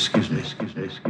excuse me, excuse me, excuse me.